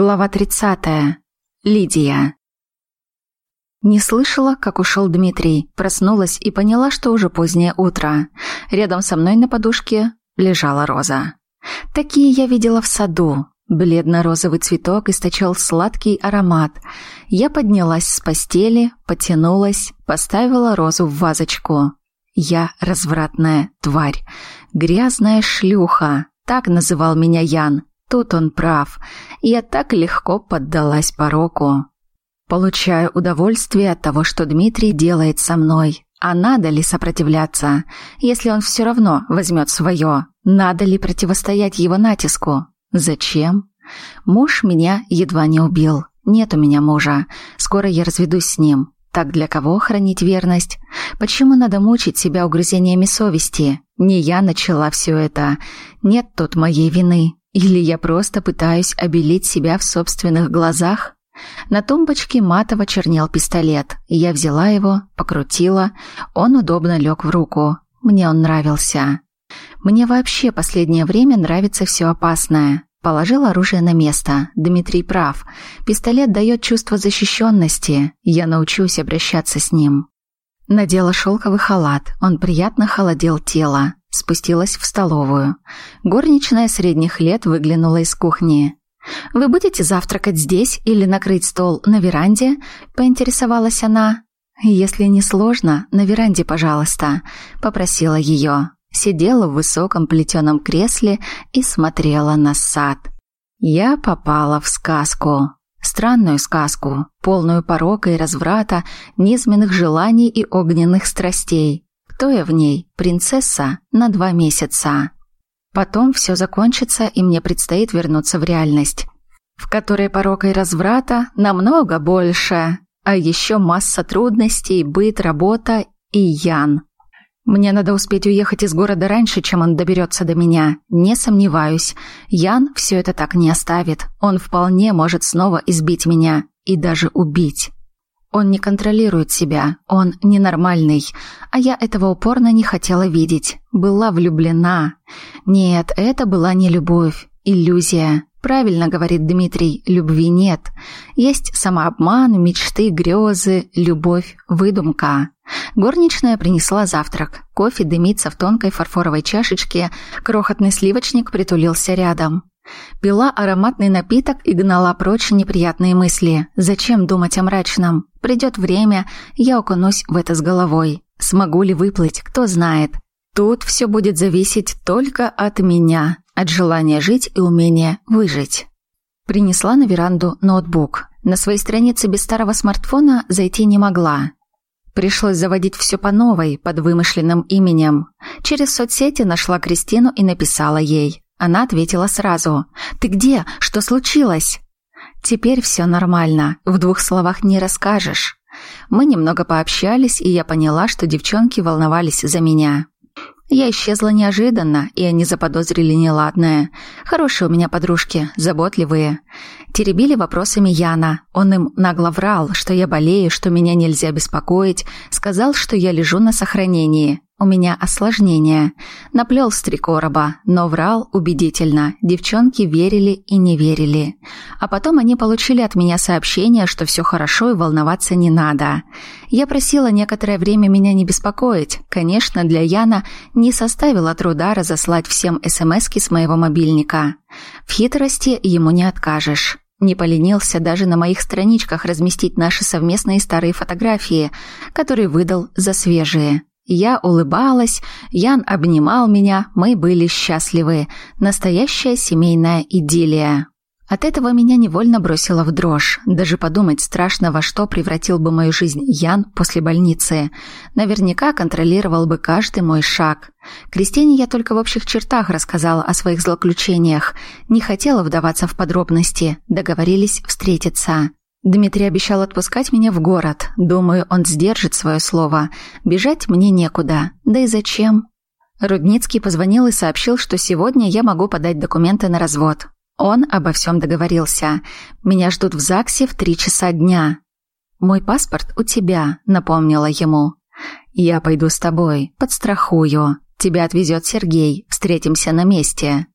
Глава 30. Лидия. Не слышала, как ушел Дмитрий. Проснулась и поняла, что уже позднее утро. Рядом со мной на подушке лежала роза. Такие я видела в саду. Бледно-розовый цветок источал сладкий аромат. Я поднялась с постели, потянулась, поставила розу в вазочку. Я развратная тварь, грязная шлюха. Так называл меня Ян. Тут он прав. Я так легко поддалась пороку. Получаю удовольствие от того, что Дмитрий делает со мной. А надо ли сопротивляться, если он все равно возьмет свое? Надо ли противостоять его натиску? Зачем? Муж меня едва не убил. Нет у меня мужа. Скоро я разведусь с ним. Так для кого хранить верность? Почему надо мучить себя угрызениями совести? Не я начала все это. Нет тут моей вины. Или я просто пытаюсь обелить себя в собственных глазах? На тумбочке матово чернел пистолет. Я взяла его, покрутила. Он удобно лег в руку. Мне он нравился. Мне вообще последнее время нравится все опасное. Положил оружие на место. Дмитрий прав. Пистолет дает чувство защищенности. Я научусь обращаться с ним. Надела шелковый халат. Он приятно холодил тело. Спустилась в столовую. Горничная средних лет выглянула из кухни. «Вы будете завтракать здесь или накрыть стол на веранде?» – поинтересовалась она. «Если не сложно, на веранде, пожалуйста», – попросила ее. Сидела в высоком плетеном кресле и смотрела на сад. Я попала в сказку. Странную сказку, полную порока и разврата, низменных желаний и огненных страстей. Кто я в ней? Принцесса на два месяца. Потом все закончится, и мне предстоит вернуться в реальность, в которой порока и разврата намного больше, а еще масса трудностей, быт, работа и Ян. Мне надо успеть уехать из города раньше, чем он доберется до меня. Не сомневаюсь. Ян все это так не оставит. Он вполне может снова избить меня и даже убить. Он не контролирует себя, он ненормальный, а я этого упорно не хотела видеть. Была влюблена. Нет, это была не любовь, иллюзия. Правильно говорит Дмитрий, любви нет. Есть самообман, мечты, грезы, любовь, выдумка. Горничная принесла завтрак. Кофе дымится в тонкой фарфоровой чашечке, крохотный сливочник притулился рядом. Пила ароматный напиток и гнала прочь неприятные мысли. Зачем думать о мрачном? Придет время, я окунусь в это с головой. Смогу ли выплыть, кто знает. Тут все будет зависеть только от меня, от желания жить и умения выжить. Принесла на веранду ноутбук. На своей странице без старого смартфона зайти не могла. Пришлось заводить все по новой, под вымышленным именем. Через соцсети нашла Кристину и написала ей. Она ответила сразу. «Ты где? Что случилось?» «Теперь все нормально. В двух словах не расскажешь». Мы немного пообщались, и я поняла, что девчонки волновались за меня. Я исчезла неожиданно, и они заподозрили неладное. Хорошие у меня подружки, заботливые. Теребили вопросами Яна. Он им нагло врал, что я болею, что меня нельзя беспокоить. Сказал, что я лежу на сохранении. У меня осложнение. Наплел с три короба, но врал убедительно. Девчонки верили и не верили. А потом они получили от меня сообщение, что все хорошо и волноваться не надо. Я просила некоторое время меня не беспокоить. Конечно, для Яна не составило труда разослать всем СМСки с моего мобильника. В хитрости ему не откажешь. Не поленился даже на моих страничках разместить наши совместные старые фотографии, которые выдал за свежие. Я улыбалась, Ян обнимал меня, мы были счастливы. Настоящая семейная идиллия. От этого меня невольно бросило в дрожь. Даже подумать страшно, во что превратил бы мою жизнь Ян после больницы. Наверняка контролировал бы каждый мой шаг. Кристине я только в общих чертах рассказала о своих злоключениях. Не хотела вдаваться в подробности. Договорились встретиться. Дмитрий обещал отпускать меня в город. Думаю, он сдержит свое слово. Бежать мне некуда. Да и зачем? Рудницкий позвонил и сообщил, что сегодня я могу подать документы на развод. Он обо всем договорился. Меня ждут в ЗАГСе в три часа дня. «Мой паспорт у тебя», — напомнила ему. «Я пойду с тобой, подстрахую. Тебя отвезет Сергей. Встретимся на месте.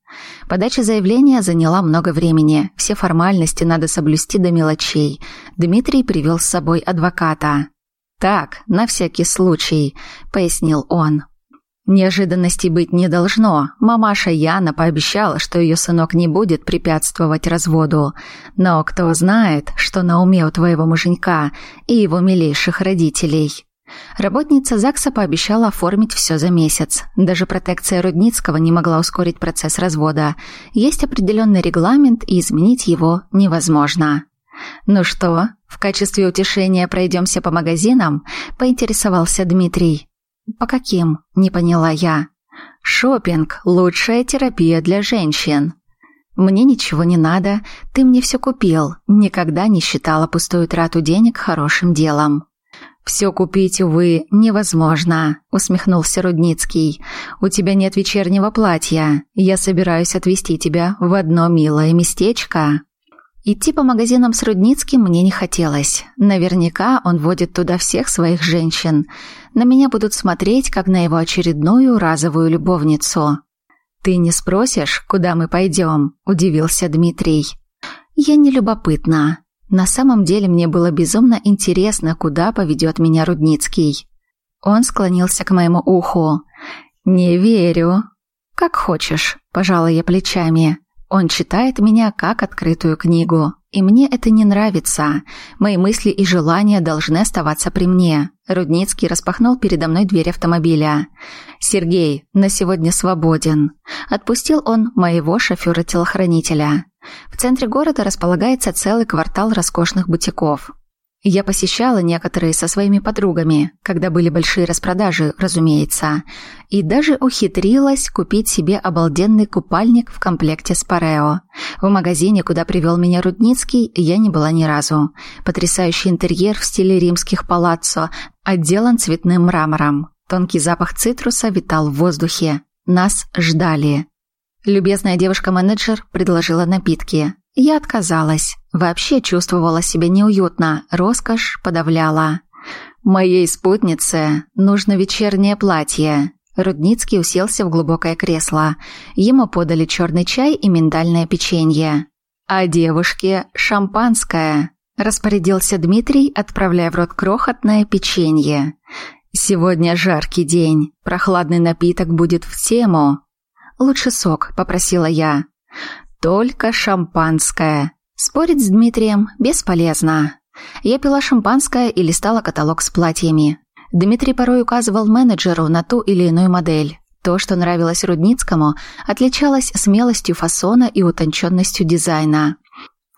Подача заявления заняла много времени. Все формальности надо соблюсти до мелочей. Дмитрий привел с собой адвоката. «Так, на всякий случай», — пояснил он. Неожиданностей быть не должно. Мамаша Яна пообещала, что ее сынок не будет препятствовать разводу. Но кто знает, что на уме у твоего муженька и его милейших родителей. Работница ЗАГСа пообещала оформить все за месяц. Даже протекция Рудницкого не могла ускорить процесс развода. Есть определенный регламент, и изменить его невозможно. «Ну что, в качестве утешения пройдемся по магазинам?» – поинтересовался Дмитрий. «По каким?» – не поняла я. Шопинг – лучшая терапия для женщин. Мне ничего не надо, ты мне все купил. Никогда не считала пустую трату денег хорошим делом. Все купить, увы, невозможно, усмехнулся Рудницкий. У тебя нет вечернего платья. Я собираюсь отвезти тебя в одно милое местечко. Идти по магазинам с Рудницким мне не хотелось. Наверняка он водит туда всех своих женщин. На меня будут смотреть, как на его очередную разовую любовницу. «Ты не спросишь, куда мы пойдем?» – удивился Дмитрий. «Я не любопытна. На самом деле мне было безумно интересно, куда поведет меня Рудницкий». Он склонился к моему уху. «Не верю». «Как хочешь», – пожала я плечами. Он читает меня как открытую книгу. И мне это не нравится. Мои мысли и желания должны оставаться при мне. Рудницкий распахнул передо мной дверь автомобиля. «Сергей, на сегодня свободен». Отпустил он моего шофера-телохранителя. В центре города располагается целый квартал роскошных бутиков. Я посещала некоторые со своими подругами, когда были большие распродажи, разумеется, и даже ухитрилась купить себе обалденный купальник в комплекте с парео. В магазине, куда привел меня Рудницкий, я не была ни разу. Потрясающий интерьер в стиле римских палаццо, отделан цветным мрамором. Тонкий запах цитруса витал в воздухе. Нас ждали. Любезная девушка-менеджер предложила напитки. Я отказалась. Вообще чувствовала себя неуютно, роскошь подавляла. «Моей спутнице нужно вечернее платье». Рудницкий уселся в глубокое кресло. Ему подали черный чай и миндальное печенье. «А девушке шампанское», – распорядился Дмитрий, отправляя в рот крохотное печенье. «Сегодня жаркий день, прохладный напиток будет в тему». «Лучше сок», – попросила я. Только шампанское. Спорить с Дмитрием бесполезно. Я пила шампанское и листала каталог с платьями. Дмитрий порой указывал менеджеру на ту или иную модель. То, что нравилось Рудницкому, отличалось смелостью фасона и утонченностью дизайна.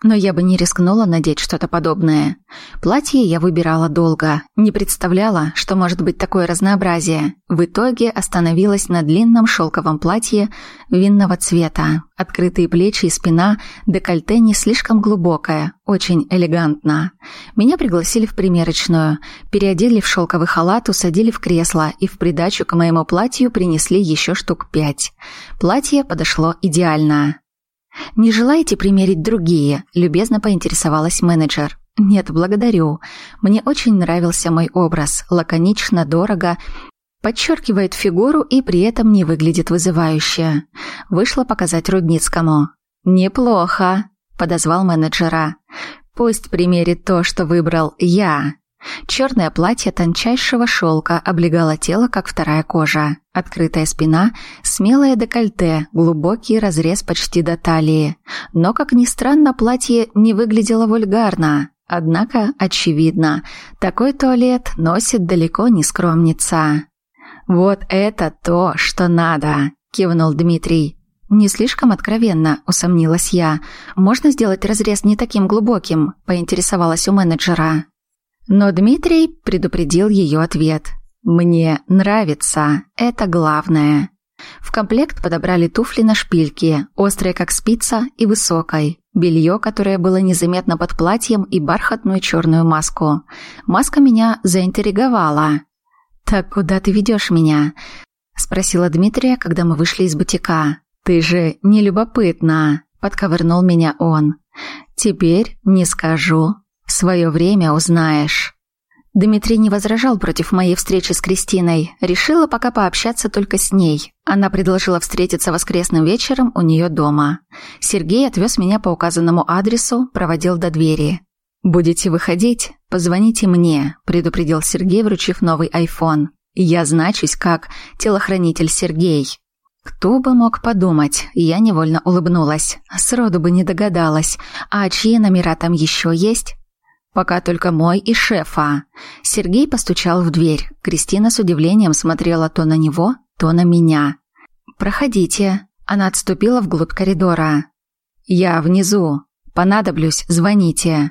Но я бы не рискнула надеть что-то подобное. Платье я выбирала долго, не представляла, что может быть такое разнообразие. В итоге остановилась на длинном шелковом платье винного цвета. Открытые плечи и спина, декольте не слишком глубокое, очень элегантно. Меня пригласили в примерочную, переодели в шелковый халат, усадили в кресло и в придачу к моему платью принесли еще штук пять. Платье подошло идеально. «Не желаете примерить другие?» – любезно поинтересовалась менеджер. «Нет, благодарю. Мне очень нравился мой образ. Лаконично, дорого. Подчеркивает фигуру и при этом не выглядит вызывающе. Вышла показать Рудницкому. «Неплохо», – подозвал менеджера. «Пусть примерит то, что выбрал я». Черное платье тончайшего шелка облегало тело, как вторая кожа. Открытая спина, смелое декольте, глубокий разрез почти до талии. Но, как ни странно, платье не выглядело вульгарно. Однако, очевидно, такой туалет носит далеко не скромница. «Вот это то, что надо!» – кивнул Дмитрий. «Не слишком откровенно», – усомнилась я. «Можно сделать разрез не таким глубоким?» – поинтересовалась у менеджера. Но Дмитрий предупредил ее ответ. «Мне нравится, это главное». В комплект подобрали туфли на шпильке, острые как спица и высокой, белье, которое было незаметно под платьем и бархатную черную маску. Маска меня заинтриговала. «Так куда ты ведешь меня?» – спросила Дмитрия, когда мы вышли из бутика. «Ты же не любопытна», – подковырнул меня он. «Теперь не скажу», в свое время узнаешь». Дмитрий не возражал против моей встречи с Кристиной. Решила пока пообщаться только с ней. Она предложила встретиться воскресным вечером у нее дома. Сергей отвез меня по указанному адресу, проводил до двери. «Будете выходить? Позвоните мне», – предупредил Сергей, вручив новый iPhone. «Я значусь как телохранитель Сергей». Кто бы мог подумать, я невольно улыбнулась. Сроду бы не догадалась. А чьи номера там еще есть? Пока только мой и шефа. Сергей постучал в дверь. Кристина с удивлением смотрела то на него, то на меня. «Проходите». Она отступила вглубь коридора. «Я внизу. Понадоблюсь, звоните».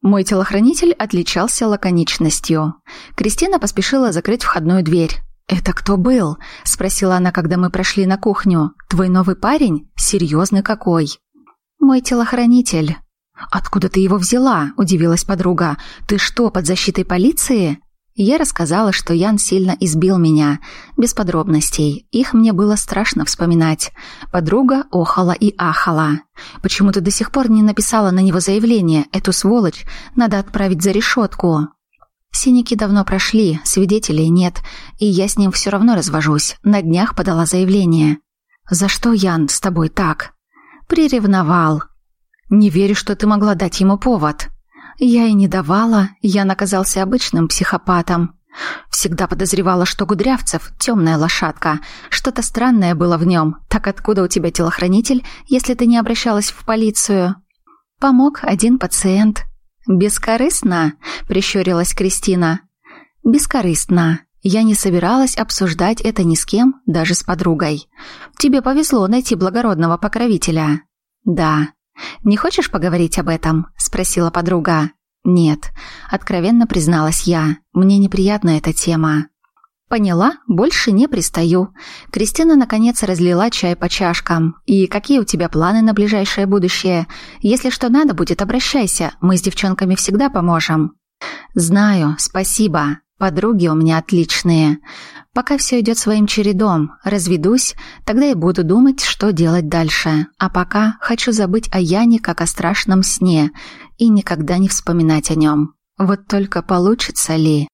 Мой телохранитель отличался лаконичностью. Кристина поспешила закрыть входную дверь. «Это кто был?» – спросила она, когда мы прошли на кухню. «Твой новый парень? Серьезный какой?» «Мой телохранитель». «Откуда ты его взяла?» – удивилась подруга. «Ты что, под защитой полиции?» Я рассказала, что Ян сильно избил меня. Без подробностей. Их мне было страшно вспоминать. Подруга охала и ахала. «Почему ты до сих пор не написала на него заявление? Эту сволочь надо отправить за решетку». Синяки давно прошли, свидетелей нет, и я с ним все равно развожусь. На днях подала заявление. «За что, Ян, с тобой так?» «Приревновал», не верю, что ты могла дать ему повод. Я и не давала, я наказался обычным психопатом. Всегда подозревала, что Гудрявцев — темная лошадка. Что-то странное было в нем. Так откуда у тебя телохранитель, если ты не обращалась в полицию? Помог один пациент. «Бескорыстно?» — прищурилась Кристина. «Бескорыстно. Я не собиралась обсуждать это ни с кем, даже с подругой. Тебе повезло найти благородного покровителя». «Да, «Не хочешь поговорить об этом?» – спросила подруга. «Нет», – откровенно призналась я. «Мне неприятна эта тема». «Поняла, больше не пристаю». Кристина, наконец, разлила чай по чашкам. «И какие у тебя планы на ближайшее будущее? Если что надо будет, обращайся. Мы с девчонками всегда поможем». «Знаю, спасибо. Подруги у меня отличные. Пока все идет своим чередом, разведусь, тогда и буду думать, что делать дальше. А пока хочу забыть о Яне как о страшном сне и никогда не вспоминать о нем. Вот только получится ли?